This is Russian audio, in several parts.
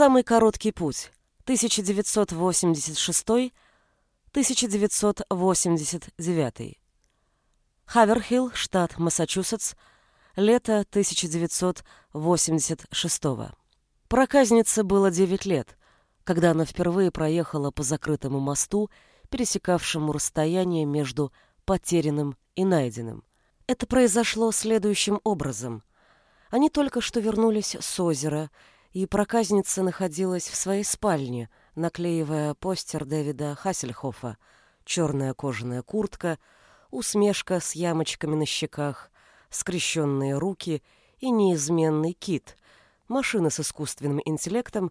Самый короткий путь. 1986-1989. Хаверхилл, штат Массачусетс, лето 1986. Проказнице было 9 лет, когда она впервые проехала по закрытому мосту, пересекавшему расстояние между потерянным и найденным. Это произошло следующим образом. Они только что вернулись с озера, и проказница находилась в своей спальне, наклеивая постер Дэвида Хассельхофа, черная кожаная куртка, усмешка с ямочками на щеках, скрещенные руки и неизменный кит, машина с искусственным интеллектом,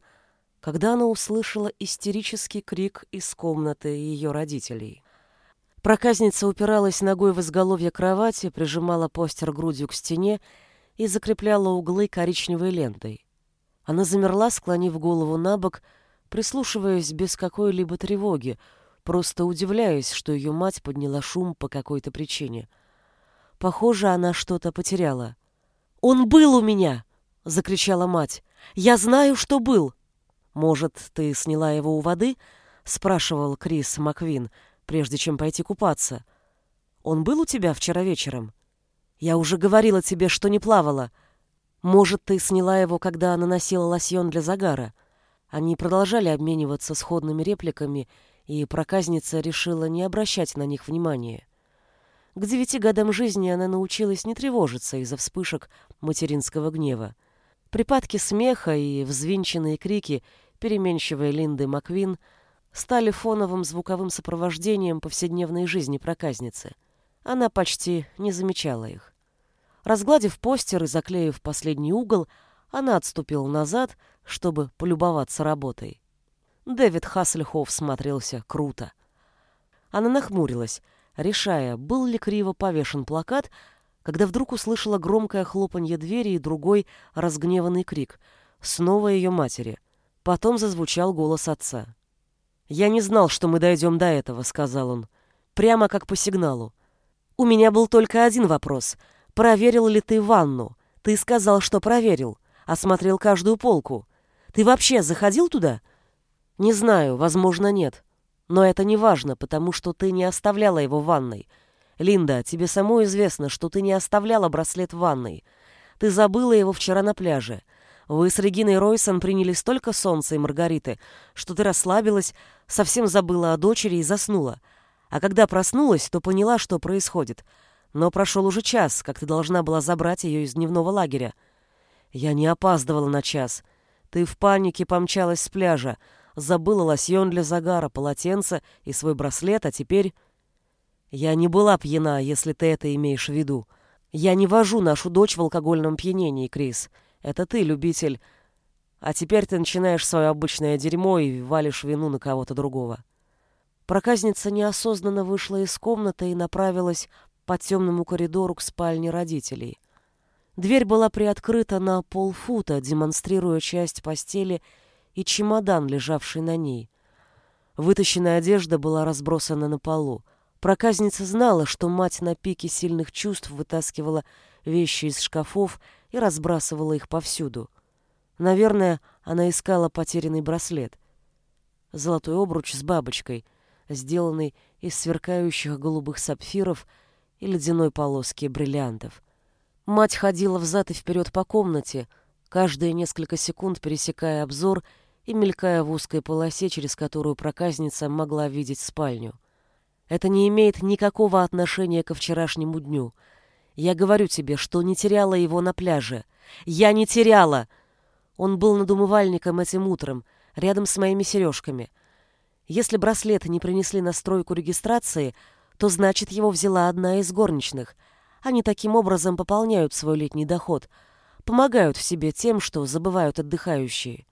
когда она услышала истерический крик из комнаты ее родителей. Проказница упиралась ногой в изголовье кровати, прижимала постер грудью к стене и закрепляла углы коричневой лентой. Она замерла, склонив голову на бок, прислушиваясь без какой-либо тревоги, просто удивляясь, что ее мать подняла шум по какой-то причине. Похоже, она что-то потеряла. «Он был у меня!» — закричала мать. «Я знаю, что был!» «Может, ты сняла его у воды?» — спрашивал Крис Маквин, прежде чем пойти купаться. «Он был у тебя вчера вечером?» «Я уже говорила тебе, что не плавала. Может, ты сняла его, когда наносила лосьон для загара?» Они продолжали обмениваться сходными репликами, и проказница решила не обращать на них внимания. К девяти годам жизни она научилась не тревожиться из-за вспышек материнского гнева. Припадки смеха и взвинченные крики переменчивой Линды Маквин стали фоновым звуковым сопровождением повседневной жизни проказницы. Она почти не замечала их. Разгладив постер и заклеив последний угол, она отступила назад, чтобы полюбоваться работой. Дэвид Хассельхоф смотрелся круто. Она нахмурилась, решая, был ли криво повешен плакат, когда вдруг услышала громкое хлопанье двери и другой разгневанный крик. Снова ее матери. Потом зазвучал голос отца. «Я не знал, что мы дойдем до этого», — сказал он. «Прямо как по сигналу. У меня был только один вопрос. Проверил ли ты ванну? Ты сказал, что проверил. Осмотрел каждую полку. Ты вообще заходил туда?» «Не знаю, возможно, нет. Но это не важно, потому что ты не оставляла его в ванной. Линда, тебе самой известно, что ты не оставляла браслет в ванной. Ты забыла его вчера на пляже. Вы с Региной Ройсон приняли столько солнца и Маргариты, что ты расслабилась, совсем забыла о дочери и заснула. А когда проснулась, то поняла, что происходит. Но прошел уже час, как ты должна была забрать ее из дневного лагеря. Я не опаздывала на час. Ты в панике помчалась с пляжа, забыла лосьон для загара, полотенце и свой браслет, а теперь... Я не была пьяна, если ты это имеешь в виду. Я не вожу нашу дочь в алкогольном пьянении, Крис. Это ты, любитель. А теперь ты начинаешь свое обычное дерьмо и валишь вину на кого-то другого. Проказница неосознанно вышла из комнаты и направилась по темному коридору к спальне родителей. Дверь была приоткрыта на полфута, демонстрируя часть постели и чемодан, лежавший на ней. Вытащенная одежда была разбросана на полу. Проказница знала, что мать на пике сильных чувств вытаскивала вещи из шкафов и разбрасывала их повсюду. Наверное, она искала потерянный браслет. Золотой обруч с бабочкой, сделанный из сверкающих голубых сапфиров и ледяной полоски бриллиантов. Мать ходила взад и вперед по комнате, каждые несколько секунд пересекая обзор и мелькая в узкой полосе, через которую проказница могла видеть спальню. Это не имеет никакого отношения ко вчерашнему дню. Я говорю тебе, что не теряла его на пляже. Я не теряла! Он был над умывальником этим утром, рядом с моими сережками. Если браслет не принесли на стройку регистрации, то значит его взяла одна из горничных. Они таким образом пополняют свой летний доход, помогают в себе тем, что забывают отдыхающие.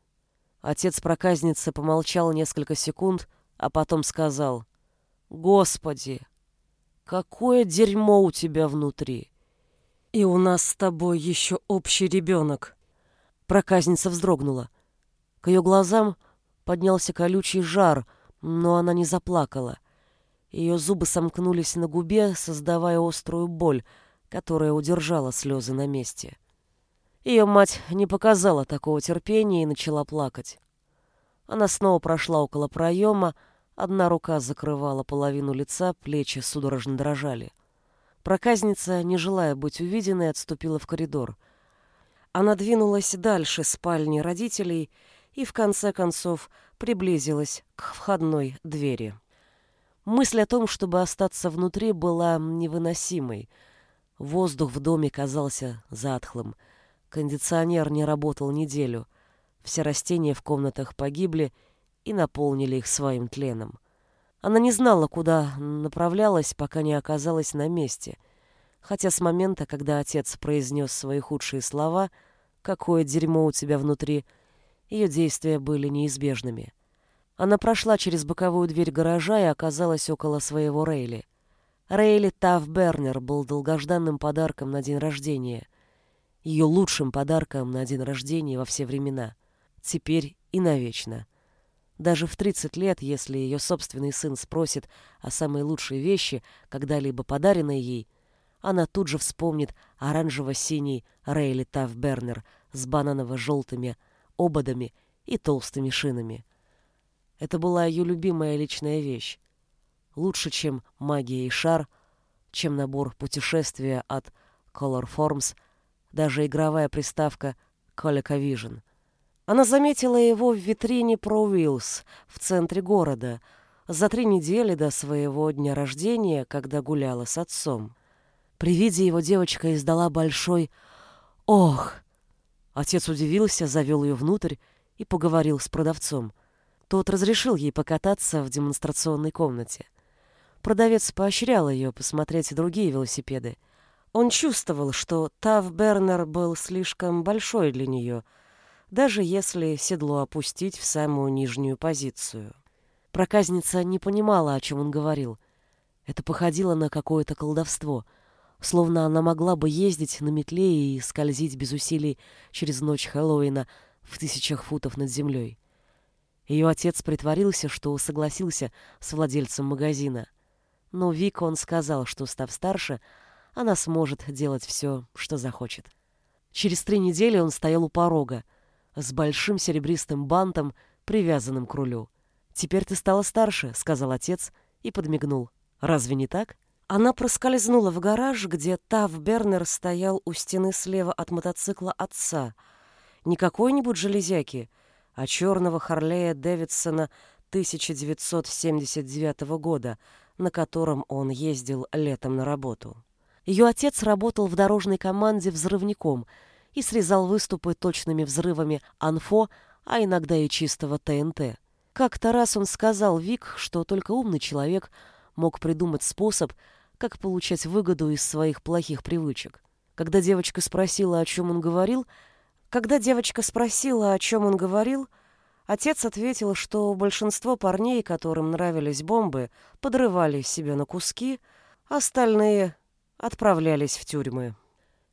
Отец проказницы помолчал несколько секунд, а потом сказал, «Господи, какое дерьмо у тебя внутри! И у нас с тобой еще общий ребенок!» Проказница вздрогнула. К ее глазам поднялся колючий жар, но она не заплакала. Ее зубы сомкнулись на губе, создавая острую боль, которая удержала слезы на месте. Ее мать не показала такого терпения и начала плакать. Она снова прошла около проема, одна рука закрывала половину лица, плечи судорожно дрожали. Проказница, не желая быть увиденной, отступила в коридор. Она двинулась дальше спальни родителей и, в конце концов, приблизилась к входной двери. Мысль о том, чтобы остаться внутри, была невыносимой. Воздух в доме казался затхлым. Кондиционер не работал неделю. Все растения в комнатах погибли и наполнили их своим тленом. Она не знала, куда направлялась, пока не оказалась на месте. Хотя с момента, когда отец произнес свои худшие слова «Какое дерьмо у тебя внутри», ее действия были неизбежными. Она прошла через боковую дверь гаража и оказалась около своего Рейли. Рейли Тафбернер был долгожданным подарком на день рождения. Ее лучшим подарком на день рождения во все времена. Теперь и навечно. Даже в 30 лет, если ее собственный сын спросит о самой лучшей вещи, когда-либо подаренной ей, она тут же вспомнит оранжево-синий Рейли Тафбернер с бананово-желтыми ободами и толстыми шинами. Это была ее любимая личная вещь. Лучше, чем магия и шар, чем набор путешествия от Color Forms, даже игровая приставка ColecoVision. Она заметила его в витрине Pro Wheels в центре города за три недели до своего дня рождения, когда гуляла с отцом. При виде его девочка издала большой «Ох!». Отец удивился, завел ее внутрь и поговорил с продавцом. Тот разрешил ей покататься в демонстрационной комнате. Продавец поощрял ее посмотреть другие велосипеды. Он чувствовал, что Тав Бернер был слишком большой для нее — даже если седло опустить в самую нижнюю позицию. Проказница не понимала, о чем он говорил. Это походило на какое-то колдовство, словно она могла бы ездить на метле и скользить без усилий через ночь Хэллоуина в тысячах футов над землей. Ее отец притворился, что согласился с владельцем магазина. Но Вик он сказал, что, став старше, она сможет делать все, что захочет. Через три недели он стоял у порога, с большим серебристым бантом, привязанным к рулю. «Теперь ты стала старше», — сказал отец и подмигнул. «Разве не так?» Она проскользнула в гараж, где Тав Бернер стоял у стены слева от мотоцикла отца. Не какой-нибудь железяки, а черного Харлея Дэвидсона 1979 года, на котором он ездил летом на работу. Ее отец работал в дорожной команде взрывником — и срезал выступы точными взрывами анфо, а иногда и чистого ТНТ. Как-то раз он сказал Вик, что только умный человек мог придумать способ, как получать выгоду из своих плохих привычек. Когда девочка спросила, о чем он говорил, когда девочка спросила, о чем он говорил, отец ответил, что большинство парней, которым нравились бомбы, подрывали себя на куски, остальные отправлялись в тюрьмы.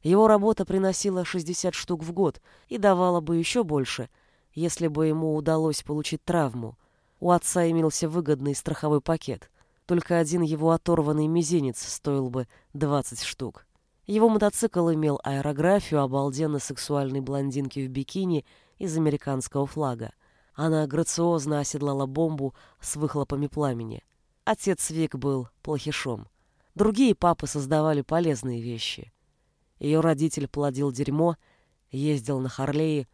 Его работа приносила 60 штук в год и давала бы еще больше, если бы ему удалось получить травму. У отца имелся выгодный страховой пакет. Только один его оторванный мизинец стоил бы 20 штук. Его мотоцикл имел аэрографию обалденно сексуальной блондинки в бикини из американского флага. Она грациозно оседлала бомбу с выхлопами пламени. Отец Вик был плохишом. Другие папы создавали полезные вещи. Ее родитель плодил дерьмо, ездил на Харлее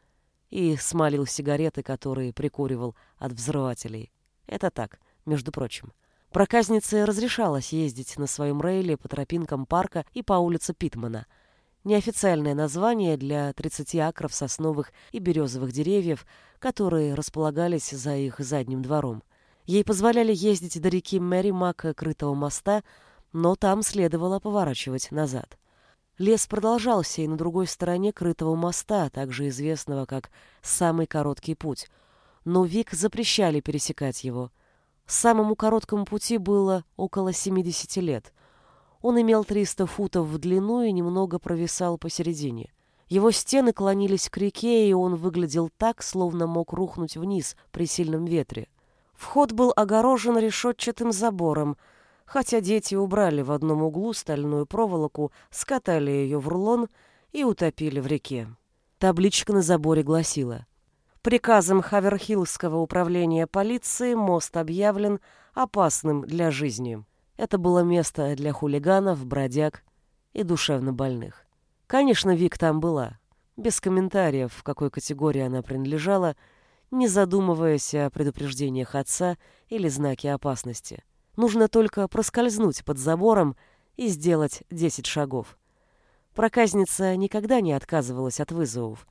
и смалил сигареты, которые прикуривал от взрывателей. Это так, между прочим. Проказнице разрешалось ездить на своем рейле по тропинкам парка и по улице Питмана. Неофициальное название для 30 акров сосновых и березовых деревьев, которые располагались за их задним двором. Ей позволяли ездить до реки Мэри Мака, крытого моста, но там следовало поворачивать назад. Лес продолжался и на другой стороне крытого моста, также известного как «самый короткий путь», но Вик запрещали пересекать его. Самому короткому пути было около 70 лет. Он имел 300 футов в длину и немного провисал посередине. Его стены клонились к реке, и он выглядел так, словно мог рухнуть вниз при сильном ветре. Вход был огорожен решетчатым забором — хотя дети убрали в одном углу стальную проволоку, скатали ее в рулон и утопили в реке. Табличка на заборе гласила Приказом Хаверхиллского управления полиции мост объявлен опасным для жизни. Это было место для хулиганов, бродяг и душевнобольных. Конечно, Вик там была. Без комментариев, в какой категории она принадлежала, не задумываясь о предупреждениях отца или знаке опасности. Нужно только проскользнуть под забором и сделать 10 шагов. Проказница никогда не отказывалась от вызовов,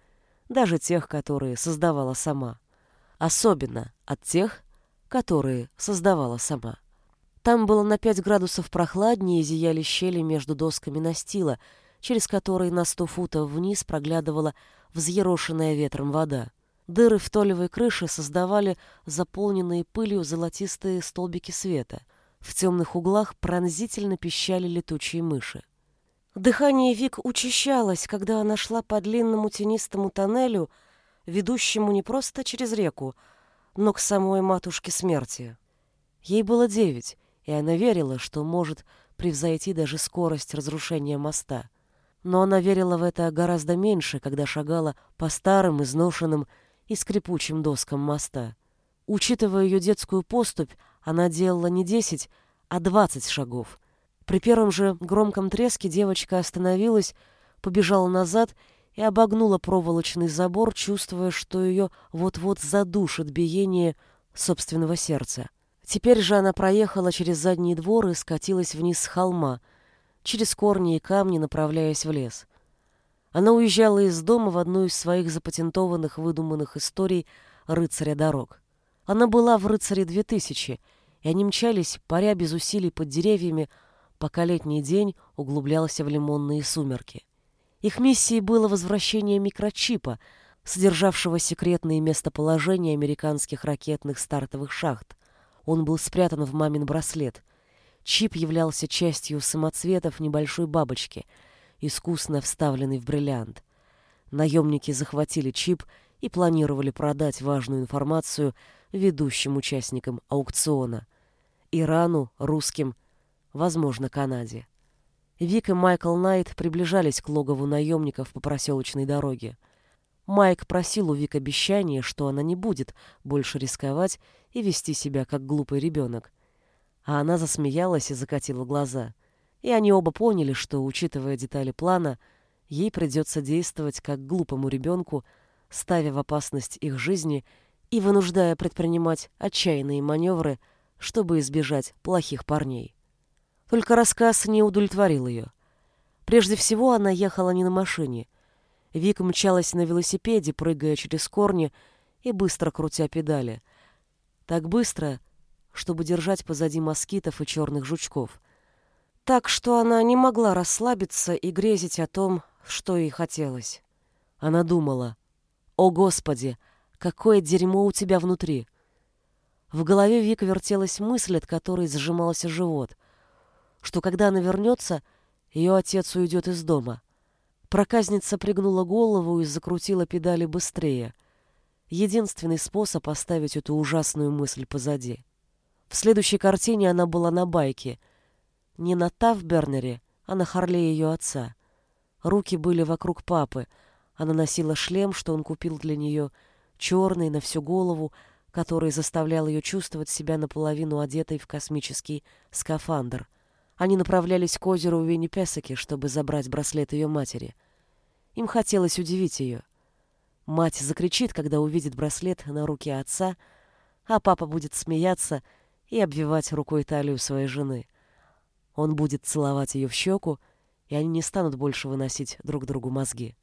даже тех, которые создавала сама. Особенно от тех, которые создавала сама. Там было на 5 градусов прохладнее зияли щели между досками настила, через которые на сто футов вниз проглядывала взъерошенная ветром вода. Дыры в толевой крыше создавали заполненные пылью золотистые столбики света. В темных углах пронзительно пищали летучие мыши. Дыхание Вик учащалось, когда она шла по длинному тенистому тоннелю, ведущему не просто через реку, но к самой матушке смерти. Ей было девять, и она верила, что может превзойти даже скорость разрушения моста. Но она верила в это гораздо меньше, когда шагала по старым, изношенным и скрипучим доскам моста. Учитывая ее детскую поступь, она делала не десять, а двадцать шагов. При первом же громком треске девочка остановилась, побежала назад и обогнула проволочный забор, чувствуя, что ее вот-вот задушит биение собственного сердца. Теперь же она проехала через задний двор и скатилась вниз с холма, через корни и камни, направляясь в лес. Она уезжала из дома в одну из своих запатентованных выдуманных историй рыцаря дорог. Она была в «Рыцаре 2000», и они мчались, паря без усилий под деревьями, пока летний день углублялся в лимонные сумерки. Их миссией было возвращение микрочипа, содержавшего секретные местоположения американских ракетных стартовых шахт, он был спрятан в мамин браслет. Чип являлся частью самоцветов небольшой бабочки, искусно вставленный в бриллиант. Наемники захватили чип и планировали продать важную информацию ведущим участникам аукциона. Ирану, русским, возможно, Канаде. Вик и Майкл Найт приближались к логову наемников по проселочной дороге. Майк просил у Вик обещания, что она не будет больше рисковать и вести себя как глупый ребенок. А она засмеялась и закатила глаза. И они оба поняли, что, учитывая детали плана, ей придется действовать как глупому ребенку, ставя в опасность их жизни и вынуждая предпринимать отчаянные маневры, чтобы избежать плохих парней. Только рассказ не удовлетворил ее. Прежде всего, она ехала не на машине — Вика мчалась на велосипеде, прыгая через корни и быстро крутя педали. Так быстро, чтобы держать позади москитов и черных жучков. Так что она не могла расслабиться и грезить о том, что ей хотелось. Она думала, «О, Господи, какое дерьмо у тебя внутри!» В голове Вика вертелась мысль, от которой сжимался живот, что когда она вернется, ее отец уйдет из дома — Проказница пригнула голову и закрутила педали быстрее. Единственный способ оставить эту ужасную мысль позади. В следующей картине она была на байке. Не на Тавбернере, а на Харле ее отца. Руки были вокруг папы. Она носила шлем, что он купил для нее, черный, на всю голову, который заставлял ее чувствовать себя наполовину одетой в космический скафандр — они направлялись к озеру Виннипесаки, чтобы забрать браслет ее матери. Им хотелось удивить ее. Мать закричит, когда увидит браслет на руке отца, а папа будет смеяться и обвивать рукой талию своей жены. Он будет целовать ее в щеку, и они не станут больше выносить друг другу мозги.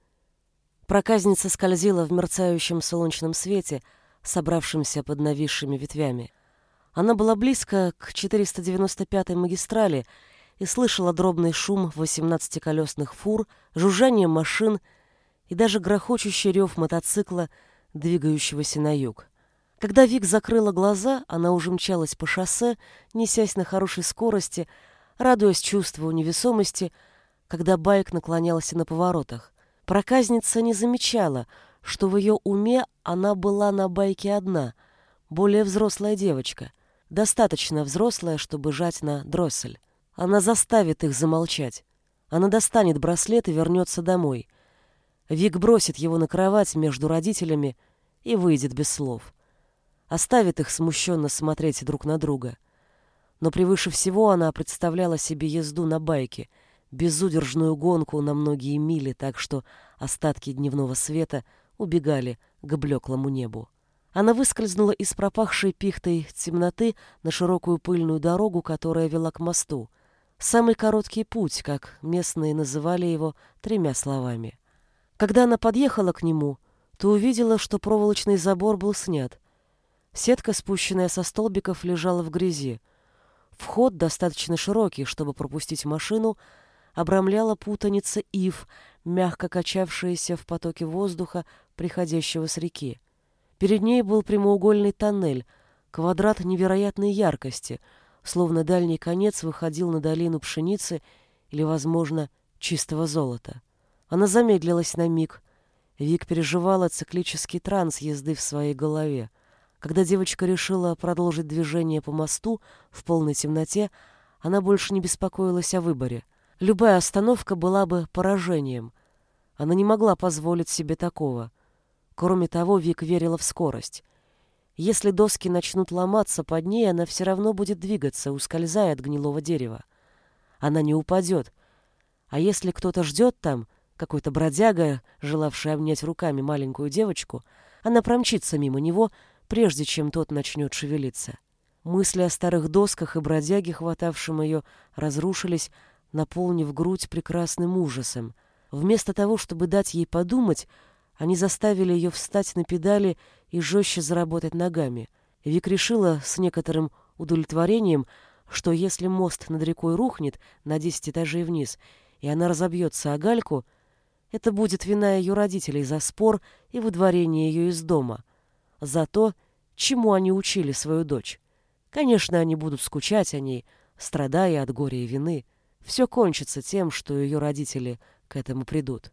Проказница скользила в мерцающем солнечном свете, собравшемся под нависшими ветвями. Она была близко к 495-й магистрали и слышала дробный шум 18-колесных фур, жужжание машин и даже грохочущий рев мотоцикла, двигающегося на юг. Когда Вик закрыла глаза, она уже мчалась по шоссе, несясь на хорошей скорости, радуясь чувству невесомости, когда байк наклонялся на поворотах. Проказница не замечала, что в ее уме она была на байке одна, более взрослая девочка — Достаточно взрослая, чтобы жать на дроссель. Она заставит их замолчать. Она достанет браслет и вернется домой. Вик бросит его на кровать между родителями и выйдет без слов. Оставит их смущенно смотреть друг на друга. Но превыше всего она представляла себе езду на байке, безудержную гонку на многие мили, так что остатки дневного света убегали к блеклому небу. Она выскользнула из пропахшей пихтой темноты на широкую пыльную дорогу, которая вела к мосту. Самый короткий путь, как местные называли его тремя словами. Когда она подъехала к нему, то увидела, что проволочный забор был снят. Сетка, спущенная со столбиков, лежала в грязи. Вход, достаточно широкий, чтобы пропустить машину, обрамляла путаница ив, мягко качавшаяся в потоке воздуха, приходящего с реки. Перед ней был прямоугольный тоннель, квадрат невероятной яркости, словно дальний конец выходил на долину пшеницы или, возможно, чистого золота. Она замедлилась на миг. Вик переживала циклический транс езды в своей голове. Когда девочка решила продолжить движение по мосту в полной темноте, она больше не беспокоилась о выборе. Любая остановка была бы поражением. Она не могла позволить себе такого. Кроме того, Вик верила в скорость. Если доски начнут ломаться под ней, она все равно будет двигаться, ускользая от гнилого дерева. Она не упадет. А если кто-то ждет там, какой-то бродяга, желавший обнять руками маленькую девочку, она промчится мимо него, прежде чем тот начнет шевелиться. Мысли о старых досках и бродяге, хватавшем ее, разрушились, наполнив грудь прекрасным ужасом. Вместо того, чтобы дать ей подумать, они заставили ее встать на педали и жестче заработать ногами. Вик решила с некоторым удовлетворением, что если мост над рекой рухнет на десять этажей вниз, и она разобьется о гальку, это будет вина ее родителей за спор и выдворение ее из дома, за то, чему они учили свою дочь. Конечно, они будут скучать о ней, страдая от горя и вины. Все кончится тем, что ее родители к этому придут.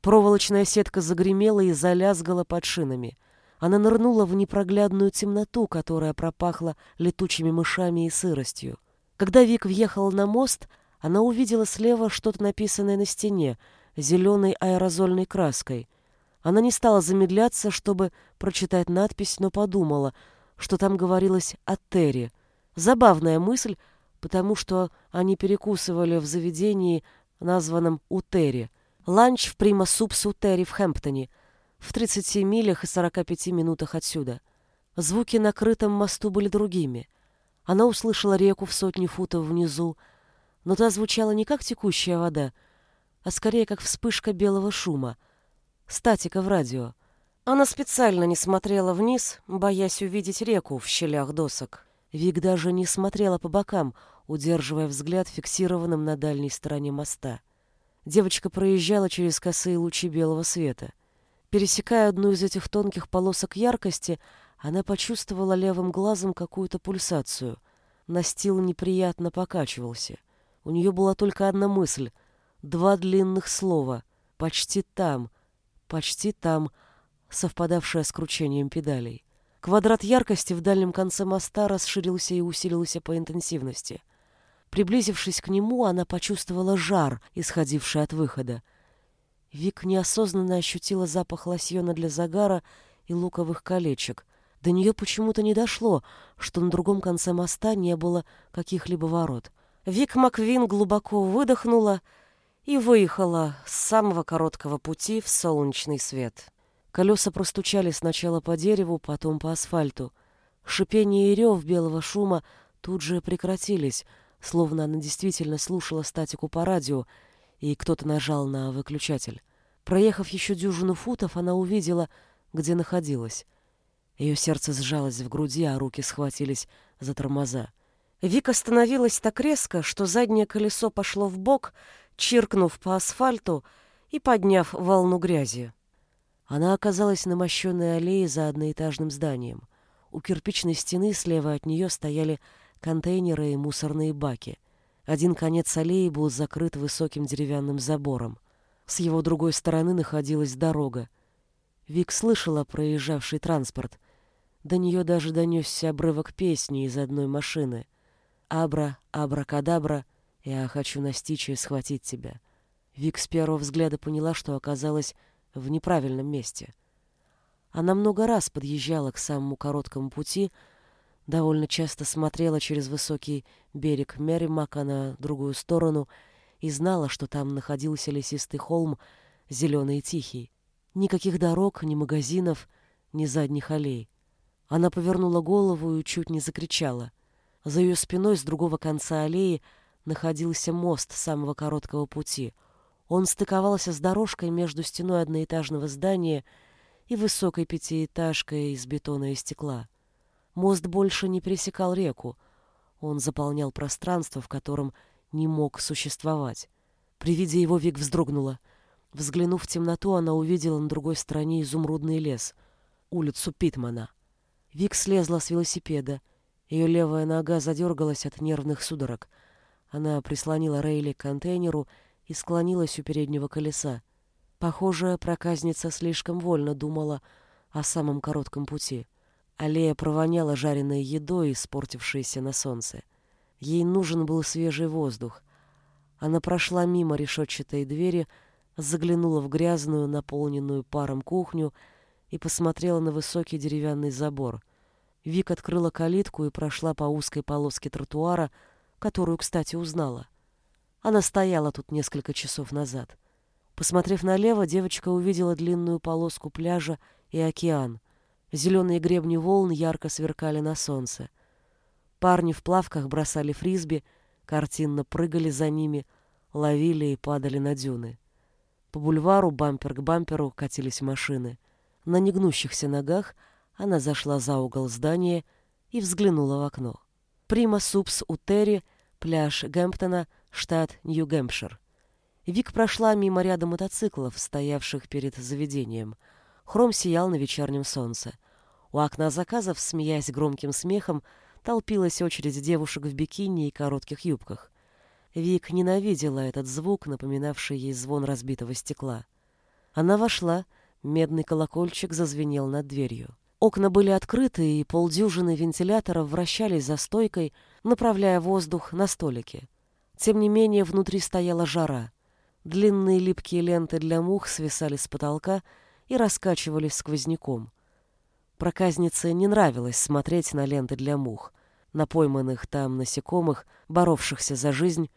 Проволочная сетка загремела и залязгала под шинами. Она нырнула в непроглядную темноту, которая пропахла летучими мышами и сыростью. Когда Вик въехала на мост, она увидела слева что-то написанное на стене, зеленой аэрозольной краской. Она не стала замедляться, чтобы прочитать надпись, но подумала, что там говорилось о Терри. Забавная мысль, потому что они перекусывали в заведении, названном Утери. Ланч в Прима Утери в Хэмптоне, в 30 милях и 45 минутах отсюда. Звуки на крытом мосту были другими. Она услышала реку в сотни футов внизу, но та звучала не как текущая вода, а скорее как вспышка белого шума. Статика в радио. Она специально не смотрела вниз, боясь увидеть реку в щелях досок. Вик даже не смотрела по бокам, удерживая взгляд фиксированным на дальней стороне моста. Девочка проезжала через косые лучи белого света. Пересекая одну из этих тонких полосок яркости, она почувствовала левым глазом какую-то пульсацию. Настил неприятно покачивался. У нее была только одна мысль. Два длинных слова. «Почти там», «почти там», совпадавшая с кручением педалей. Квадрат яркости в дальнем конце моста расширился и усилился по интенсивности — Приблизившись к нему, она почувствовала жар, исходивший от выхода. Вик неосознанно ощутила запах лосьона для загара и луковых колечек. До нее почему-то не дошло, что на другом конце моста не было каких-либо ворот. Вик Маквин глубоко выдохнула и выехала с самого короткого пути в солнечный свет. Колеса простучали сначала по дереву, потом по асфальту. Шипение и рев белого шума тут же прекратились — словно она действительно слушала статику по радио, и кто-то нажал на выключатель. Проехав еще дюжину футов, она увидела, где находилась. Ее сердце сжалось в груди, а руки схватились за тормоза. Вика остановилась так резко, что заднее колесо пошло в бок, чиркнув по асфальту и подняв волну грязи. Она оказалась на мощенной аллее за одноэтажным зданием. У кирпичной стены слева от нее стояли контейнеры и мусорные баки. Один конец аллеи был закрыт высоким деревянным забором. С его другой стороны находилась дорога. Вик слышала проезжавший транспорт. До нее даже донесся обрывок песни из одной машины. «Абра, абракадабра, я хочу настичь и схватить тебя». Вик с первого взгляда поняла, что оказалась в неправильном месте. Она много раз подъезжала к самому короткому пути, довольно часто смотрела через высокий берег Мерримака на другую сторону и знала, что там находился лесистый холм, зеленый и тихий. Никаких дорог, ни магазинов, ни задних аллей. Она повернула голову и чуть не закричала. За ее спиной с другого конца аллеи находился мост самого короткого пути. Он стыковался с дорожкой между стеной одноэтажного здания и высокой пятиэтажкой из бетона и стекла. Мост больше не пересекал реку. Он заполнял пространство, в котором не мог существовать. При виде его Вик вздрогнула. Взглянув в темноту, она увидела на другой стороне изумрудный лес, улицу Питмана. Вик слезла с велосипеда. Ее левая нога задергалась от нервных судорог. Она прислонила Рейли к контейнеру и склонилась у переднего колеса. Похоже, проказница слишком вольно думала о самом коротком пути. Аллея провоняла жареной едой, испортившейся на солнце. Ей нужен был свежий воздух. Она прошла мимо решетчатой двери, заглянула в грязную, наполненную паром кухню и посмотрела на высокий деревянный забор. Вик открыла калитку и прошла по узкой полоске тротуара, которую, кстати, узнала. Она стояла тут несколько часов назад. Посмотрев налево, девочка увидела длинную полоску пляжа и океан. Зеленые гребни волн ярко сверкали на солнце. Парни в плавках бросали фрисби, картинно прыгали за ними, ловили и падали на дюны. По бульвару бампер к бамперу катились машины. На негнущихся ногах она зашла за угол здания и взглянула в окно. Прима Супс у Терри, пляж Гэмптона, штат Нью-Гэмпшир. Вик прошла мимо ряда мотоциклов, стоявших перед заведением — Хром сиял на вечернем солнце. У окна заказов, смеясь громким смехом, толпилась очередь девушек в бикини и коротких юбках. Вик ненавидела этот звук, напоминавший ей звон разбитого стекла. Она вошла, медный колокольчик зазвенел над дверью. Окна были открыты, и полдюжины вентиляторов вращались за стойкой, направляя воздух на столики. Тем не менее, внутри стояла жара. Длинные липкие ленты для мух свисали с потолка, и раскачивались сквозняком. Проказнице не нравилось смотреть на ленты для мух, на пойманных там насекомых, боровшихся за жизнь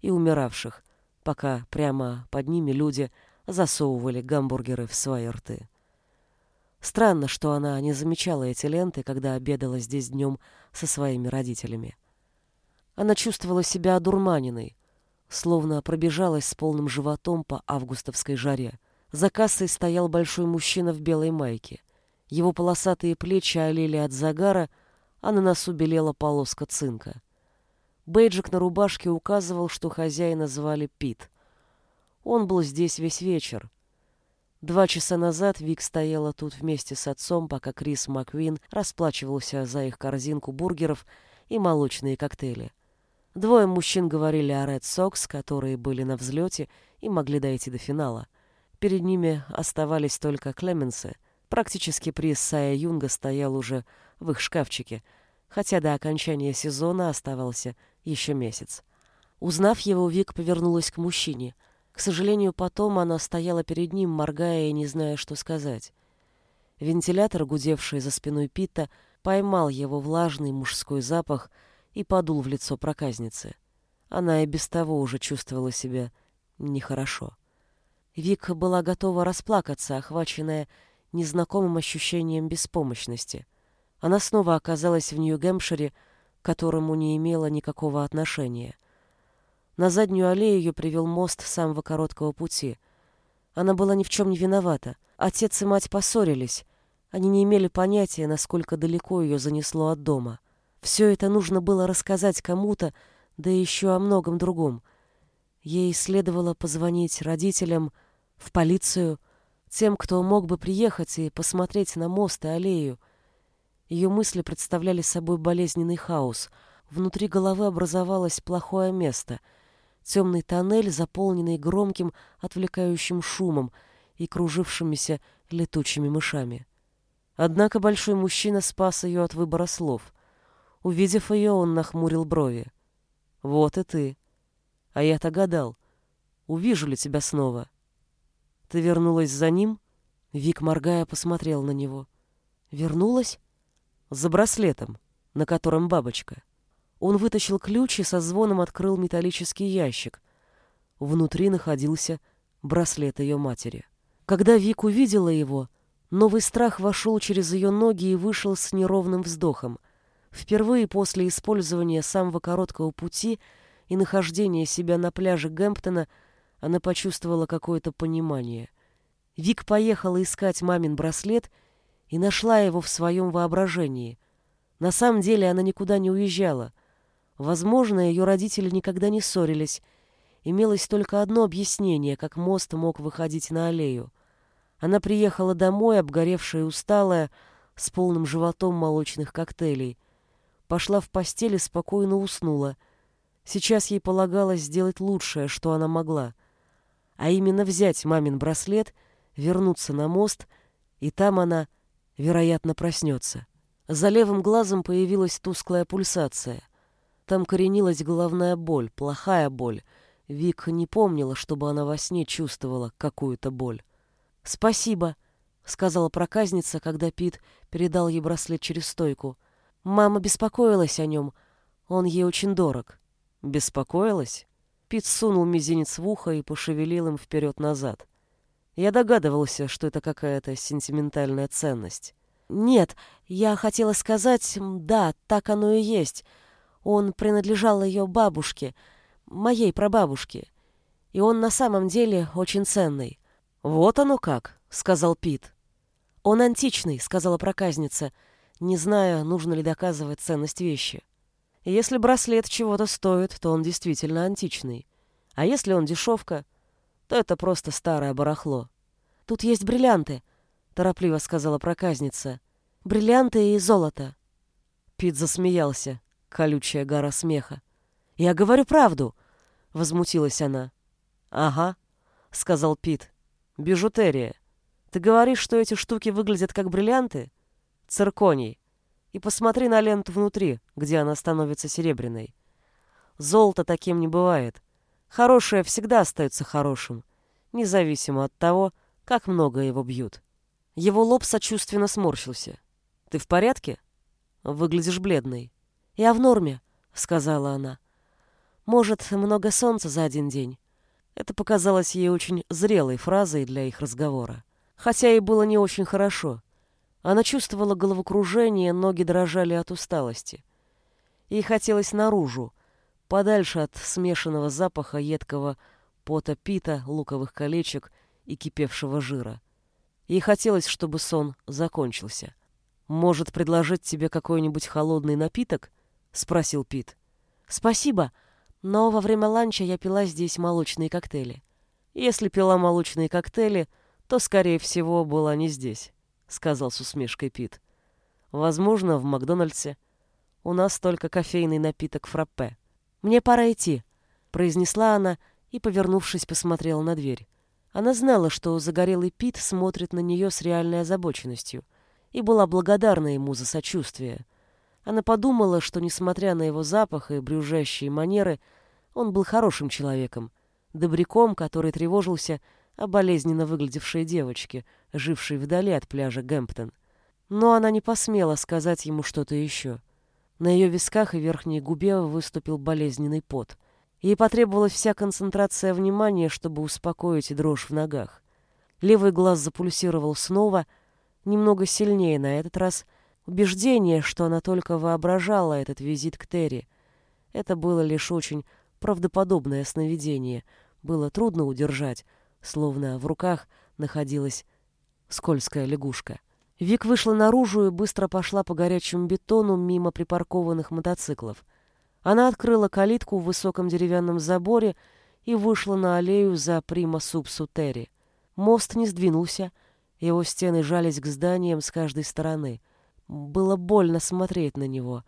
и умиравших, пока прямо под ними люди засовывали гамбургеры в свои рты. Странно, что она не замечала эти ленты, когда обедала здесь днем со своими родителями. Она чувствовала себя одурманенной, словно пробежалась с полным животом по августовской жаре. За кассой стоял большой мужчина в белой майке. Его полосатые плечи олели от загара, а на носу белела полоска цинка. Бейджик на рубашке указывал, что хозяина звали Пит. Он был здесь весь вечер. Два часа назад Вик стояла тут вместе с отцом, пока Крис Маквин расплачивался за их корзинку бургеров и молочные коктейли. Двое мужчин говорили о Ред Сокс, которые были на взлете и могли дойти до финала. Перед ними оставались только Клеменсы. Практически приз Сая Юнга стоял уже в их шкафчике, хотя до окончания сезона оставался еще месяц. Узнав его, Вик повернулась к мужчине. К сожалению, потом она стояла перед ним, моргая и не зная, что сказать. Вентилятор, гудевший за спиной Питта, поймал его влажный мужской запах и подул в лицо проказницы. Она и без того уже чувствовала себя нехорошо. Вика была готова расплакаться, охваченная незнакомым ощущением беспомощности. Она снова оказалась в Нью-Гэмпшире, к которому не имела никакого отношения. На заднюю аллею ее привел мост самого короткого пути. Она была ни в чем не виновата. Отец и мать поссорились. Они не имели понятия, насколько далеко ее занесло от дома. Все это нужно было рассказать кому-то, да еще о многом другом. Ей следовало позвонить родителям, в полицию, тем, кто мог бы приехать и посмотреть на мост и аллею. Ее мысли представляли собой болезненный хаос. Внутри головы образовалось плохое место. Темный тоннель, заполненный громким, отвлекающим шумом и кружившимися летучими мышами. Однако большой мужчина спас ее от выбора слов. Увидев ее, он нахмурил брови. «Вот и ты. А я-то гадал, увижу ли тебя снова». Ты вернулась за ним? Вик, моргая, посмотрел на него. Вернулась? За браслетом, на котором бабочка. Он вытащил ключ и со звоном открыл металлический ящик. Внутри находился браслет ее матери. Когда Вик увидела его, новый страх вошел через ее ноги и вышел с неровным вздохом. Впервые после использования самого короткого пути и нахождения себя на пляже Гэмптона она почувствовала какое-то понимание. Вик поехала искать мамин браслет и нашла его в своем воображении. На самом деле она никуда не уезжала. Возможно, ее родители никогда не ссорились. Имелось только одно объяснение, как мост мог выходить на аллею. Она приехала домой, обгоревшая и усталая, с полным животом молочных коктейлей. Пошла в постель и спокойно уснула. Сейчас ей полагалось сделать лучшее, что она могла. А именно взять мамин браслет, вернуться на мост, и там она, вероятно, проснется. За левым глазом появилась тусклая пульсация. Там коренилась головная боль, плохая боль. Вик не помнила, чтобы она во сне чувствовала какую-то боль. «Спасибо», — сказала проказница, когда Пит передал ей браслет через стойку. «Мама беспокоилась о нем. Он ей очень дорог». «Беспокоилась?» Пит сунул мизинец в ухо и пошевелил им вперед-назад. Я догадывался, что это какая-то сентиментальная ценность. «Нет, я хотела сказать, да, так оно и есть. Он принадлежал ее бабушке, моей прабабушке. И он на самом деле очень ценный. «Вот оно как», — сказал Пит. «Он античный», — сказала проказница, не зная, нужно ли доказывать ценность вещи. Если браслет чего-то стоит, то он действительно античный. А если он дешевка, то это просто старое барахло. «Тут есть бриллианты», — торопливо сказала проказница. «Бриллианты и золото». Пит засмеялся, колючая гора смеха. «Я говорю правду», — возмутилась она. «Ага», — сказал Пит. Бижутерия. Ты говоришь, что эти штуки выглядят как бриллианты? Цирконий. И посмотри на ленту внутри, где она становится серебряной. Золото таким не бывает. Хорошее всегда остается хорошим, независимо от того, как много его бьют. Его лоб сочувственно сморщился. «Ты в порядке? Выглядишь бледной». «Я в норме», — сказала она. «Может, много солнца за один день. Это показалось ей очень зрелой фразой для их разговора. Хотя и было не очень хорошо. Она чувствовала головокружение, ноги дрожали от усталости. Ей хотелось наружу, подальше от смешанного запаха едкого пота пита, луковых колечек и кипевшего жира. Ей хотелось, чтобы сон закончился. «Может, предложить тебе какой-нибудь холодный напиток?» — спросил Пит. «Спасибо», но во время ланча я пила здесь молочные коктейли. Если пила молочные коктейли, то, скорее всего, была не здесь, сказал с усмешкой Пит. Возможно, в Макдональдсе. У нас только кофейный напиток фраппе. Мне пора идти, произнесла она и, повернувшись, посмотрела на дверь. Она знала, что загорелый Пит смотрит на нее с реальной озабоченностью и была благодарна ему за сочувствие. Она подумала, что, несмотря на его запах и брюжащие манеры, он был хорошим человеком, добряком, который тревожился о болезненно выглядевшей девочке, жившей вдали от пляжа Гэмптон. Но она не посмела сказать ему что-то еще. На ее висках и верхней губе выступил болезненный пот. Ей потребовалась вся концентрация внимания, чтобы успокоить дрожь в ногах. Левый глаз запульсировал снова, немного сильнее на этот раз — Убеждение, что она только воображала этот визит к Терри. Это было лишь очень правдоподобное сновидение. Было трудно удержать, словно в руках находилась скользкая лягушка. Вик вышла наружу и быстро пошла по горячему бетону мимо припаркованных мотоциклов. Она открыла калитку в высоком деревянном заборе и вышла на аллею за Прима Субсу Терри. Мост не сдвинулся, его стены жались к зданиям с каждой стороны — было больно смотреть на него.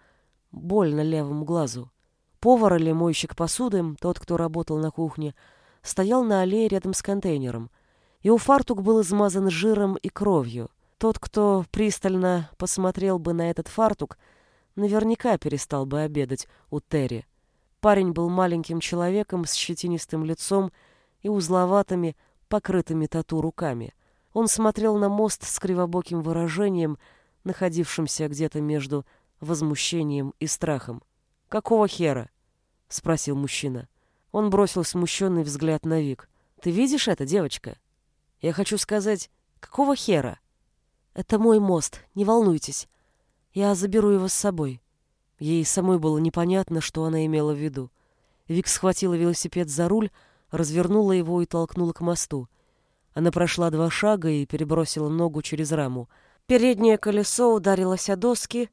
Больно левому глазу. Повар или мойщик посуды, тот, кто работал на кухне, стоял на аллее рядом с контейнером. Его фартук был измазан жиром и кровью. Тот, кто пристально посмотрел бы на этот фартук, наверняка перестал бы обедать у Терри. Парень был маленьким человеком с щетинистым лицом и узловатыми, покрытыми тату руками. Он смотрел на мост с кривобоким выражением, находившимся где-то между возмущением и страхом. «Какого хера?» — спросил мужчина. Он бросил смущенный взгляд на Вик. «Ты видишь это, девочка?» «Я хочу сказать, какого хера?» «Это мой мост, не волнуйтесь. Я заберу его с собой». Ей самой было непонятно, что она имела в виду. Вик схватила велосипед за руль, развернула его и толкнула к мосту. Она прошла два шага и перебросила ногу через раму. Переднее колесо ударилось о доски,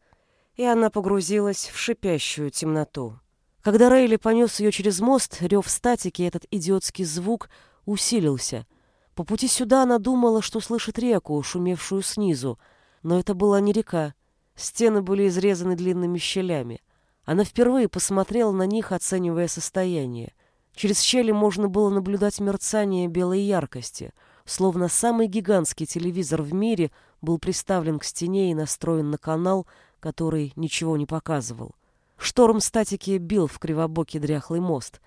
и она погрузилась в шипящую темноту. Когда Рейли понес ее через мост, рев статики, этот идиотский звук усилился. По пути сюда она думала, что слышит реку, шумевшую снизу, но это была не река. Стены были изрезаны длинными щелями. Она впервые посмотрела на них, оценивая состояние. Через щели можно было наблюдать мерцание белой яркости, словно самый гигантский телевизор в мире был приставлен к стене и настроен на канал, который ничего не показывал. Шторм статики бил в кривобокий дряхлый мост,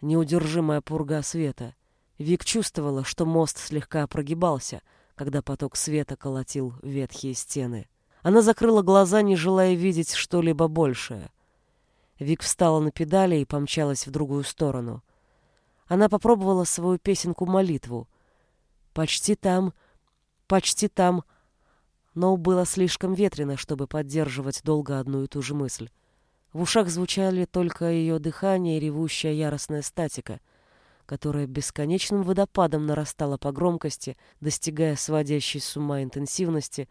неудержимая пурга света. Вик чувствовала, что мост слегка прогибался, когда поток света колотил ветхие стены. Она закрыла глаза, не желая видеть что-либо большее. Вик встала на педали и помчалась в другую сторону. Она попробовала свою песенку-молитву. «Почти там, почти там», но было слишком ветрено, чтобы поддерживать долго одну и ту же мысль. В ушах звучали только ее дыхание и ревущая яростная статика, которая бесконечным водопадом нарастала по громкости, достигая сводящей с ума интенсивности,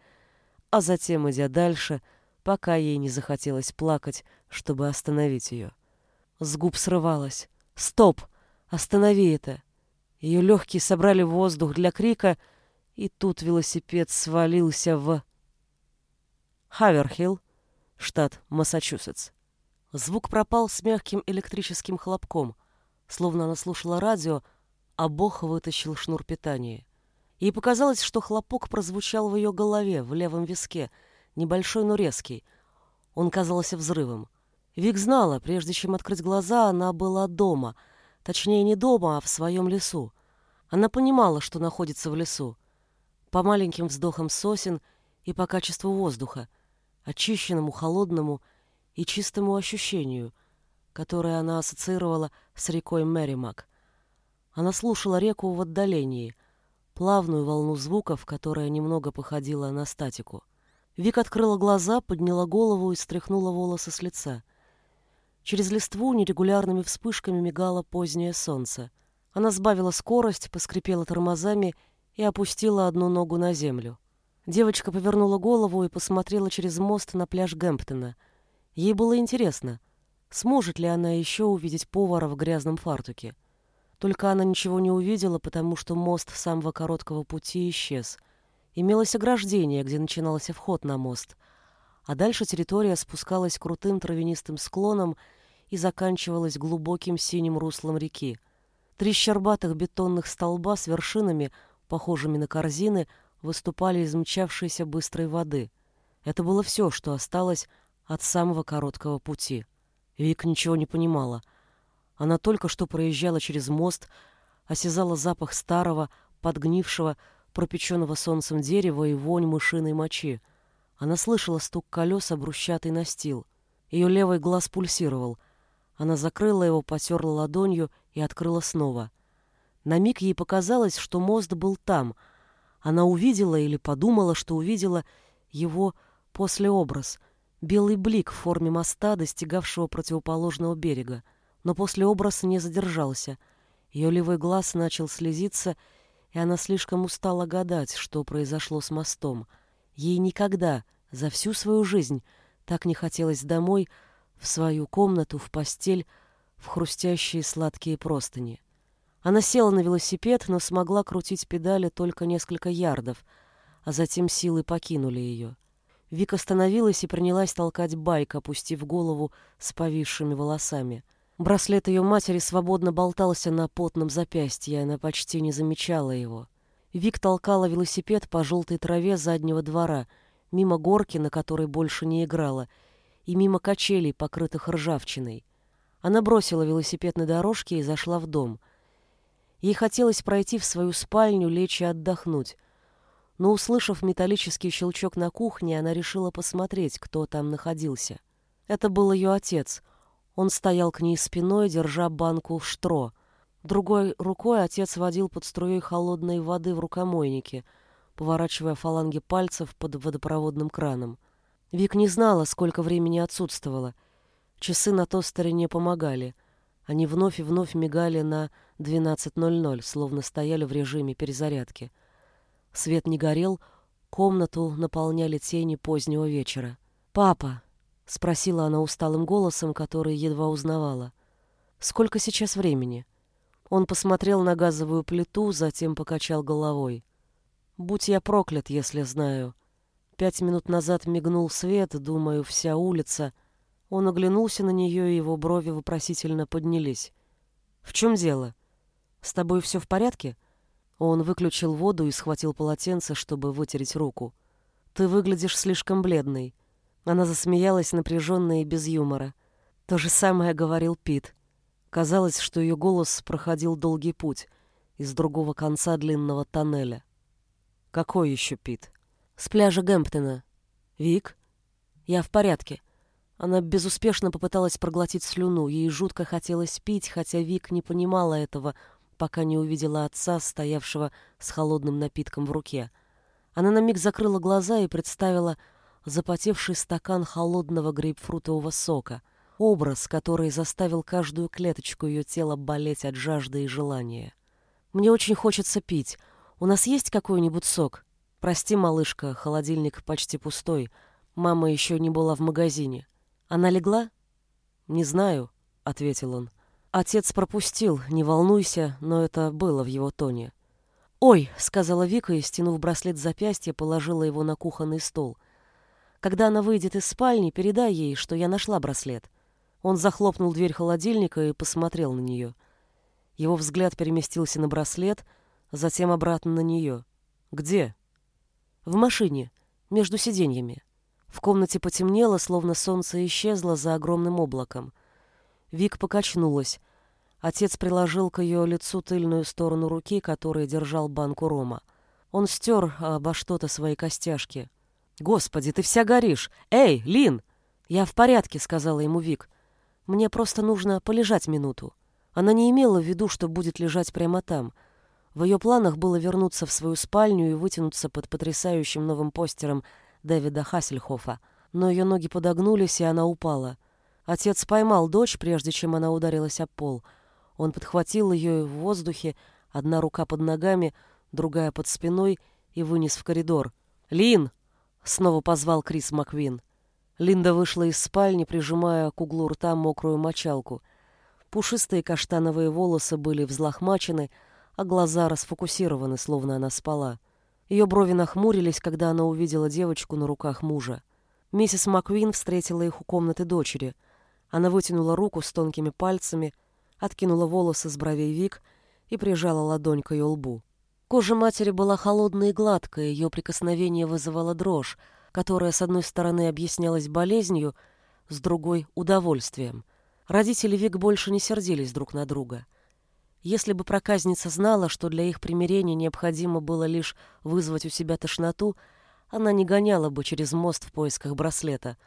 а затем, идя дальше, пока ей не захотелось плакать, чтобы остановить ее. С губ срывалась. «Стоп! Останови это!» Ее легкие собрали воздух для крика, и тут велосипед свалился в... Хаверхилл, штат Массачусетс. Звук пропал с мягким электрическим хлопком, словно она слушала радио, а Бог вытащил шнур питания. Ей показалось, что хлопок прозвучал в ее голове, в левом виске, небольшой, но резкий. Он казался взрывом. Вик знала, прежде чем открыть глаза, она была дома. Точнее, не дома, а в своем лесу. Она понимала, что находится в лесу. По маленьким вздохам сосен и по качеству воздуха, очищенному, холодному и чистому ощущению, которое она ассоциировала с рекой Мэримак. Она слушала реку в отдалении — плавную волну звуков, которая немного походила на статику. Вик открыла глаза, подняла голову и стряхнула волосы с лица. Через листву нерегулярными вспышками мигало позднее солнце. Она сбавила скорость, поскрипела тормозами и опустила одну ногу на землю. Девочка повернула голову и посмотрела через мост на пляж Гэмптона. Ей было интересно, сможет ли она еще увидеть повара в грязном фартуке. Только она ничего не увидела, потому что мост самого короткого пути исчез. Имелось ограждение, где начинался вход на мост, а дальше территория спускалась крутым травянистым склоном и заканчивалась глубоким синим руслом реки. Три щербатых бетонных столба с вершинами, похожими на корзины, выступали из мчавшейся быстрой воды. Это было все, что осталось от самого короткого пути. Вик ничего не понимала — она только что проезжала через мост, осязала запах старого, подгнившего, пропеченного солнцем дерева и вонь мышиной мочи. Она слышала стук колес об брусчатый настил. Ее левый глаз пульсировал. Она закрыла его, потерла ладонью и открыла снова. На миг ей показалось, что мост был там. Она увидела или подумала, что увидела его послеобраз, белый блик в форме моста, достигавшего противоположного берега но после образ не задержался. Ее левый глаз начал слезиться, и она слишком устала гадать, что произошло с мостом. Ей никогда, за всю свою жизнь, так не хотелось домой, в свою комнату, в постель, в хрустящие сладкие простыни. Она села на велосипед, но смогла крутить педали только несколько ярдов, а затем силы покинули ее. Вика остановилась и принялась толкать байк, опустив голову с повисшими волосами. Браслет ее матери свободно болтался на потном запястье, и она почти не замечала его. Вик толкала велосипед по желтой траве заднего двора, мимо горки, на которой больше не играла, и мимо качелей, покрытых ржавчиной. Она бросила велосипед на дорожке и зашла в дом. Ей хотелось пройти в свою спальню, лечь и отдохнуть. Но, услышав металлический щелчок на кухне, она решила посмотреть, кто там находился. Это был ее отец. Он стоял к ней спиной, держа банку штро. Другой рукой отец водил под струей холодной воды в рукомойнике, поворачивая фаланги пальцев под водопроводным краном. Вик не знала, сколько времени отсутствовала. Часы на тостере не помогали. Они вновь и вновь мигали на 12.00, словно стояли в режиме перезарядки. Свет не горел, комнату наполняли тени позднего вечера. «Папа!» — спросила она усталым голосом, который едва узнавала. «Сколько сейчас времени?» Он посмотрел на газовую плиту, затем покачал головой. «Будь я проклят, если знаю. Пять минут назад мигнул свет, думаю, вся улица. Он оглянулся на нее, и его брови вопросительно поднялись. «В чем дело? С тобой все в порядке?» Он выключил воду и схватил полотенце, чтобы вытереть руку. «Ты выглядишь слишком бледной». Она засмеялась напряженно и без юмора. То же самое говорил Пит. Казалось, что ее голос проходил долгий путь из другого конца длинного тоннеля. «Какой еще Пит?» с пляжа Гэмптона. Вик? Я в порядке. Она безуспешно попыталась проглотить слюну. Ей жутко хотелось пить, хотя Вик не понимала этого, пока не увидела отца, стоявшего с холодным напитком в руке. Она на миг закрыла глаза и представила запотевший стакан холодного грейпфрутового сока. Образ, который заставил каждую клеточку ее тела болеть от жажды и желания. «Мне очень хочется пить. У нас есть какой-нибудь сок?» «Прости, малышка, холодильник почти пустой. Мама еще не была в магазине. Она легла?» «Не знаю», — ответил он. Отец пропустил, не волнуйся, но это было в его тоне. «Ой», — сказала Вика и, стянув браслет с запястья, положила его на кухонный стол. «Когда она выйдет из спальни, передай ей, что я нашла браслет». Он захлопнул дверь холодильника и посмотрел на нее. Его взгляд переместился на браслет, затем обратно на нее. «Где?» В машине, между сиденьями. В комнате потемнело, словно солнце исчезло за огромным облаком. Вик покачнулась. Отец приложил к ее лицу тыльную сторону руки, которой держал банку рома. Он стер обо что-то свои костяшки. «Господи, ты вся горишь! Эй, Лин!» «Я в порядке», — сказала ему Вик. «Мне просто нужно полежать минуту». Она не имела в виду, что будет лежать прямо там — в ее планах было вернуться в свою спальню и вытянуться под потрясающим новым постером Дэвида Хассельхофа. Но ее ноги подогнулись, и она упала. Отец поймал дочь, прежде чем она ударилась об пол. Он подхватил ее в воздухе, одна рука под ногами, другая под спиной, и вынес в коридор. «Лин!» — снова позвал Крис Маквин. Линда вышла из спальни, прижимая к углу рта мокрую мочалку. Пушистые каштановые волосы были взлохмачены, а глаза расфокусированы, словно она спала. Ее брови нахмурились, когда она увидела девочку на руках мужа. Миссис Маквин встретила их у комнаты дочери. Она вытянула руку с тонкими пальцами, откинула волосы с бровей Вик и прижала ладонь к ее лбу. Кожа матери была холодной и гладкой, ее прикосновение вызывало дрожь, которая с одной стороны объяснялась болезнью, с другой — удовольствием. Родители Вик больше не сердились друг на друга. Если бы проказница знала, что для их примирения необходимо было лишь вызвать у себя тошноту, она не гоняла бы через мост в поисках браслета,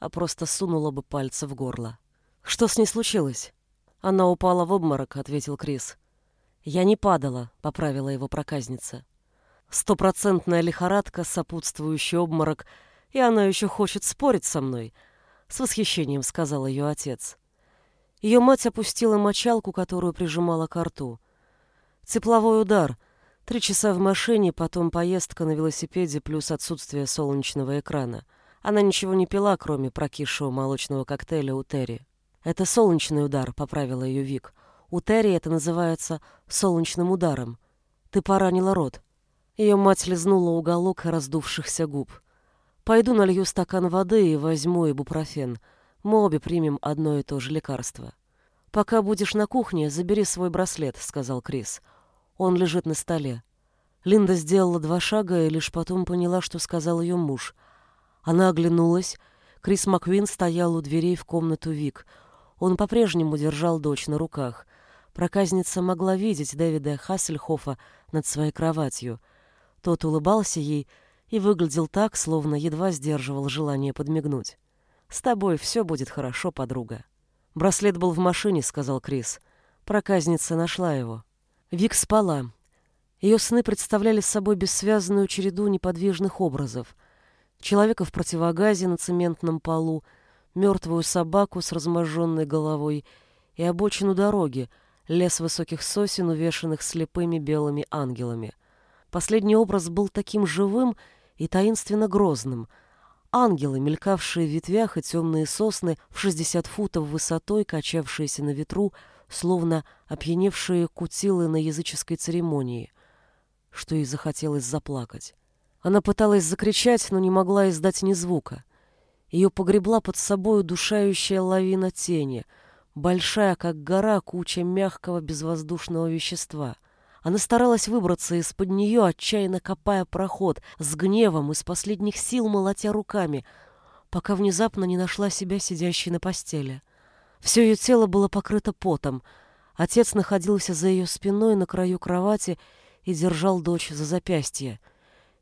а просто сунула бы пальцы в горло. «Что с ней случилось?» «Она упала в обморок», — ответил Крис. «Я не падала», — поправила его проказница. «Стопроцентная лихорадка, сопутствующий обморок, и она еще хочет спорить со мной», — с восхищением сказал ее отец. Ее мать опустила мочалку, которую прижимала к рту. Тепловой удар. Три часа в машине, потом поездка на велосипеде плюс отсутствие солнечного экрана. Она ничего не пила, кроме прокисшего молочного коктейля у Терри. «Это солнечный удар», — поправила ее Вик. «У Терри это называется солнечным ударом. Ты поранила рот». Ее мать лизнула уголок раздувшихся губ. «Пойду налью стакан воды и возьму ибупрофен. Мы обе примем одно и то же лекарство. «Пока будешь на кухне, забери свой браслет», — сказал Крис. «Он лежит на столе». Линда сделала два шага и лишь потом поняла, что сказал ее муж. Она оглянулась. Крис Маквин стоял у дверей в комнату Вик. Он по-прежнему держал дочь на руках. Проказница могла видеть Дэвида Хассельхофа над своей кроватью. Тот улыбался ей и выглядел так, словно едва сдерживал желание подмигнуть. «С тобой все будет хорошо, подруга». «Браслет был в машине», — сказал Крис. Проказница нашла его. Вик спала. Ее сны представляли собой бессвязную череду неподвижных образов. Человека в противогазе на цементном полу, мертвую собаку с разможженной головой и обочину дороги, лес высоких сосен, увешанных слепыми белыми ангелами. Последний образ был таким живым и таинственно грозным — Ангелы, мелькавшие в ветвях, и темные сосны в шестьдесят футов высотой, качавшиеся на ветру, словно опьяневшие кутилы на языческой церемонии, что ей захотелось заплакать. Она пыталась закричать, но не могла издать ни звука. Ее погребла под собой удушающая лавина тени, большая, как гора, куча мягкого безвоздушного вещества — она старалась выбраться из-под нее, отчаянно копая проход, с гневом, из последних сил молотя руками, пока внезапно не нашла себя сидящей на постели. Все ее тело было покрыто потом. Отец находился за ее спиной на краю кровати и держал дочь за запястье.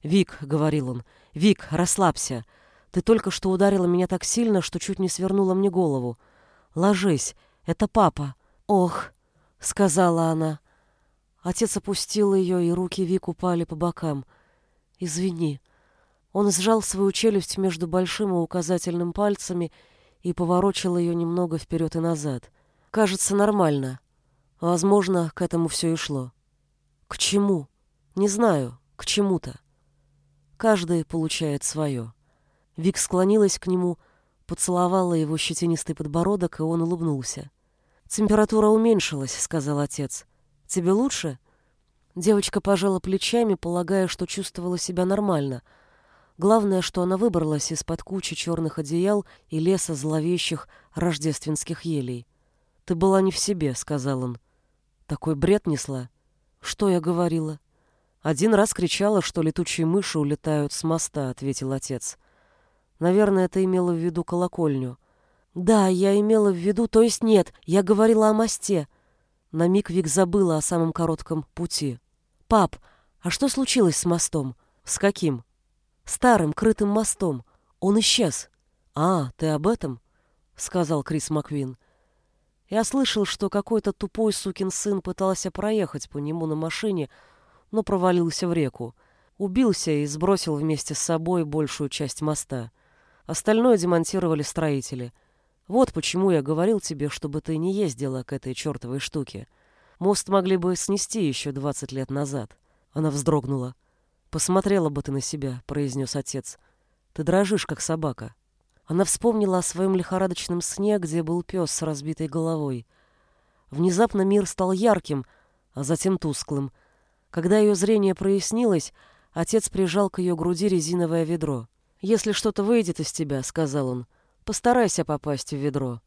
«Вик», — говорил он, — «Вик, расслабься. Ты только что ударила меня так сильно, что чуть не свернула мне голову. Ложись, это папа». «Ох», — сказала она, — Отец опустил ее, и руки Вик упали по бокам. «Извини». Он сжал свою челюсть между большим и указательным пальцами и поворочил ее немного вперед и назад. «Кажется, нормально. Возможно, к этому все и шло». «К чему?» «Не знаю. К чему-то». Каждый получает свое. Вик склонилась к нему, поцеловала его щетинистый подбородок, и он улыбнулся. «Температура уменьшилась», — сказал отец. Тебе лучше?» Девочка пожала плечами, полагая, что чувствовала себя нормально. Главное, что она выбралась из-под кучи черных одеял и леса зловещих рождественских елей. «Ты была не в себе», — сказал он. «Такой бред несла». «Что я говорила?» «Один раз кричала, что летучие мыши улетают с моста», — ответил отец. «Наверное, ты имела в виду колокольню». «Да, я имела в виду, то есть нет, я говорила о мосте». На миг Вик забыла о самом коротком пути. «Пап, а что случилось с мостом?» «С каким?» «Старым, крытым мостом. Он исчез». «А, ты об этом?» — сказал Крис Маквин. Я слышал, что какой-то тупой сукин сын пытался проехать по нему на машине, но провалился в реку. Убился и сбросил вместе с собой большую часть моста. Остальное демонтировали строители — вот почему я говорил тебе, чтобы ты не ездила к этой чертовой штуке. Мост могли бы снести еще двадцать лет назад. Она вздрогнула. «Посмотрела бы ты на себя», — произнес отец. «Ты дрожишь, как собака». Она вспомнила о своем лихорадочном сне, где был пес с разбитой головой. Внезапно мир стал ярким, а затем тусклым. Когда ее зрение прояснилось, отец прижал к ее груди резиновое ведро. «Если что-то выйдет из тебя», — сказал он, — Постарайся попасть в ведро.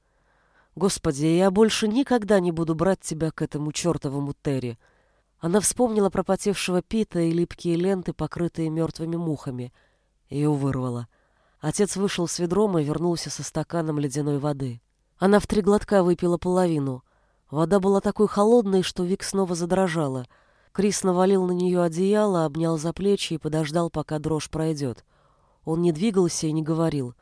Господи, я больше никогда не буду брать тебя к этому чертовому Терри. Она вспомнила пропотевшего Пита и липкие ленты, покрытые мертвыми мухами. Ее вырвало. Отец вышел с ведром и вернулся со стаканом ледяной воды. Она в три глотка выпила половину. Вода была такой холодной, что Вик снова задрожала. Крис навалил на нее одеяло, обнял за плечи и подождал, пока дрожь пройдет. Он не двигался и не говорил.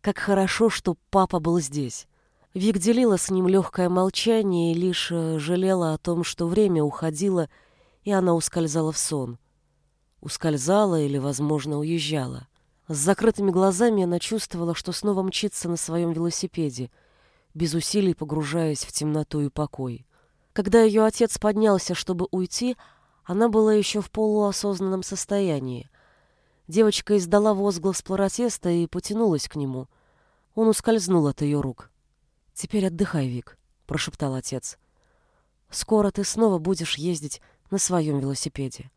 Как хорошо, что папа был здесь. Вик делила с ним легкое молчание и лишь э, жалела о том, что время уходило, и она ускользала в сон. Ускользала или, возможно, уезжала. С закрытыми глазами она чувствовала, что снова мчится на своем велосипеде, без усилий погружаясь в темноту и покой. Когда ее отец поднялся, чтобы уйти, она была еще в полуосознанном состоянии. Девочка издала возглас протеста и потянулась к нему. Он ускользнул от ее рук. «Теперь отдыхай, Вик», — прошептал отец. «Скоро ты снова будешь ездить на своем велосипеде».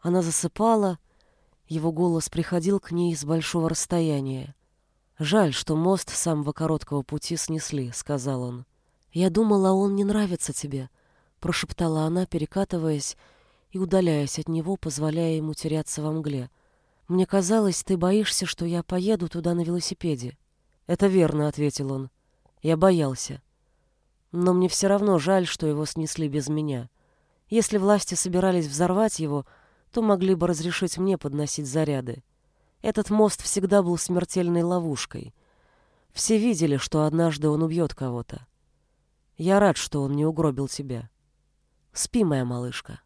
Она засыпала, его голос приходил к ней с большого расстояния. «Жаль, что мост самого короткого пути снесли», — сказал он. «Я думала, он не нравится тебе», — прошептала она, перекатываясь и удаляясь от него, позволяя ему теряться во мгле. Мне казалось, ты боишься, что я поеду туда на велосипеде. Это верно, ответил он. Я боялся. Но мне все равно жаль, что его снесли без меня. Если власти собирались взорвать его, то могли бы разрешить мне подносить заряды. Этот мост всегда был смертельной ловушкой. Все видели, что однажды он убьет кого-то. Я рад, что он не угробил тебя. Спи, моя малышка.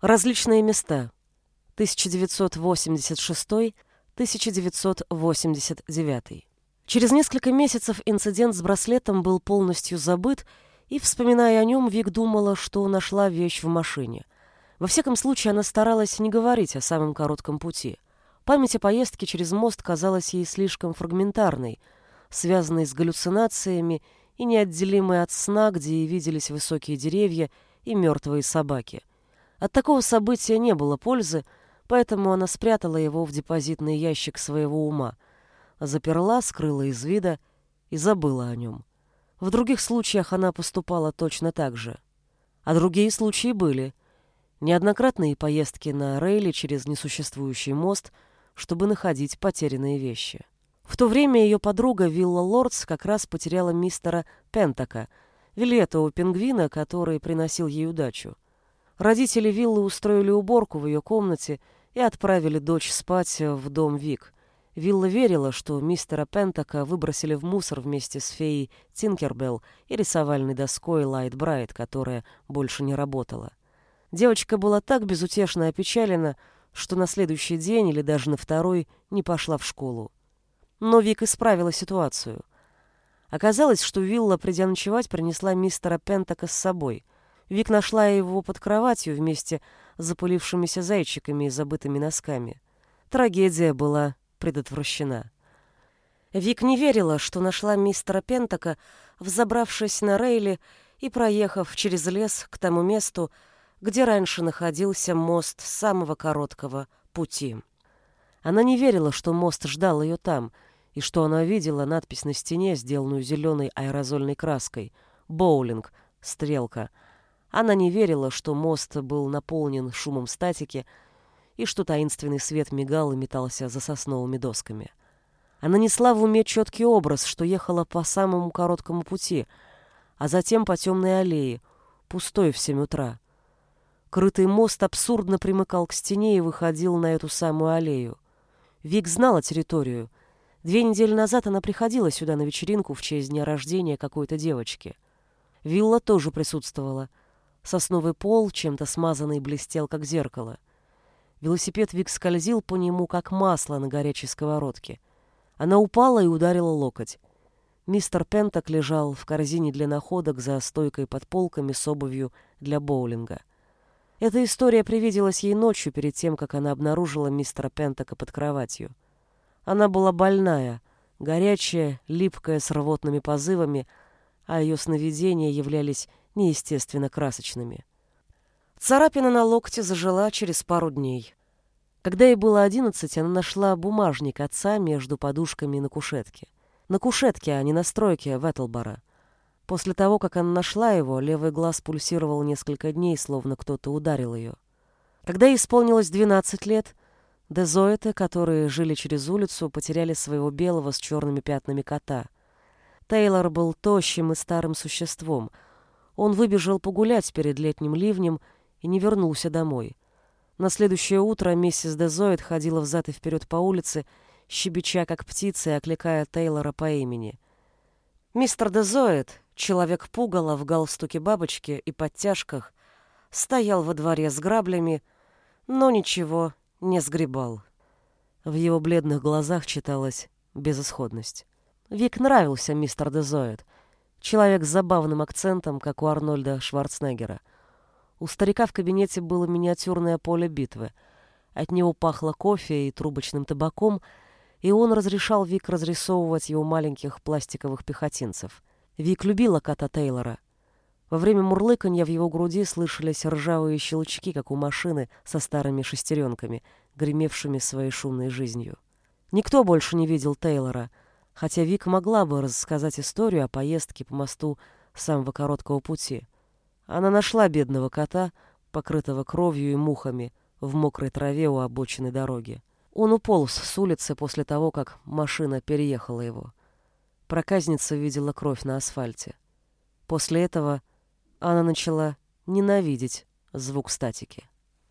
Различные места. 1986-1989. Через несколько месяцев инцидент с браслетом был полностью забыт, и, вспоминая о нем, Вик думала, что нашла вещь в машине. Во всяком случае, она старалась не говорить о самом коротком пути. Память о поездке через мост казалась ей слишком фрагментарной, связанной с галлюцинациями и неотделимой от сна, где и виделись высокие деревья и мертвые собаки. От такого события не было пользы, поэтому она спрятала его в депозитный ящик своего ума, заперла, скрыла из вида и забыла о нем. В других случаях она поступала точно так же. А другие случаи были — Неоднократные поездки на рейле через несуществующий мост, чтобы находить потерянные вещи. В то время ее подруга Вилла Лордс как раз потеряла мистера Пентака, вилетового пингвина, который приносил ей удачу. Родители Виллы устроили уборку в ее комнате и отправили дочь спать в дом Вик. Вилла верила, что мистера Пентака выбросили в мусор вместе с феей Тинкербелл и рисовальной доской Лайт Брайт, которая больше не работала. Девочка была так безутешно опечалена, что на следующий день или даже на второй не пошла в школу. Но Вик исправила ситуацию. Оказалось, что Вилла, придя ночевать, принесла мистера Пентака с собой. Вик нашла его под кроватью вместе с запылившимися зайчиками и забытыми носками. Трагедия была предотвращена. Вик не верила, что нашла мистера Пентака, взобравшись на рейли и проехав через лес к тому месту, где раньше находился мост самого короткого пути. Она не верила, что мост ждал ее там, и что она видела надпись на стене, сделанную зеленой аэрозольной краской «Боулинг», «Стрелка». Она не верила, что мост был наполнен шумом статики, и что таинственный свет мигал и метался за сосновыми досками. Она несла в уме четкий образ, что ехала по самому короткому пути, а затем по темной аллее, пустой в семь утра. Крытый мост абсурдно примыкал к стене и выходил на эту самую аллею. Вик знала территорию. Две недели назад она приходила сюда на вечеринку в честь дня рождения какой-то девочки. Вилла тоже присутствовала. Сосновый пол, чем-то смазанный, блестел, как зеркало. Велосипед Вик скользил по нему, как масло на горячей сковородке. Она упала и ударила локоть. Мистер Пентак лежал в корзине для находок за стойкой под полками с обувью для боулинга. Эта история привиделась ей ночью перед тем, как она обнаружила мистера Пентака под кроватью. Она была больная, горячая, липкая, с рвотными позывами, а ее сновидения являлись неестественно красочными. Царапина на локте зажила через пару дней. Когда ей было одиннадцать, она нашла бумажник отца между подушками на кушетке. На кушетке, а не на стройке в Этлбора. После того, как она нашла его, левый глаз пульсировал несколько дней, словно кто-то ударил ее. Когда ей исполнилось 12 лет, дезоиты, которые жили через улицу, потеряли своего белого с черными пятнами кота. Тейлор был тощим и старым существом. Он выбежал погулять перед летним ливнем и не вернулся домой. На следующее утро миссис Дезоид ходила взад и вперед по улице, щебеча как птица и окликая Тейлора по имени. Мистер Дезоид, Человек пугало в галстуке бабочки и подтяжках стоял во дворе с граблями, но ничего не сгребал. В его бледных глазах читалась безысходность. Вик нравился мистер Дезоид, человек с забавным акцентом, как у Арнольда Шварценеггера. У старика в кабинете было миниатюрное поле битвы. От него пахло кофе и трубочным табаком, и он разрешал Вик разрисовывать его маленьких пластиковых пехотинцев — Вик любила кота Тейлора. Во время мурлыканья в его груди слышались ржавые щелчки, как у машины со старыми шестеренками, гремевшими своей шумной жизнью. Никто больше не видел Тейлора, хотя Вик могла бы рассказать историю о поездке по мосту самого короткого пути. Она нашла бедного кота, покрытого кровью и мухами, в мокрой траве у обочины дороги. Он уполз с улицы после того, как машина переехала его. Проказница видела кровь на асфальте. После этого она начала ненавидеть звук статики.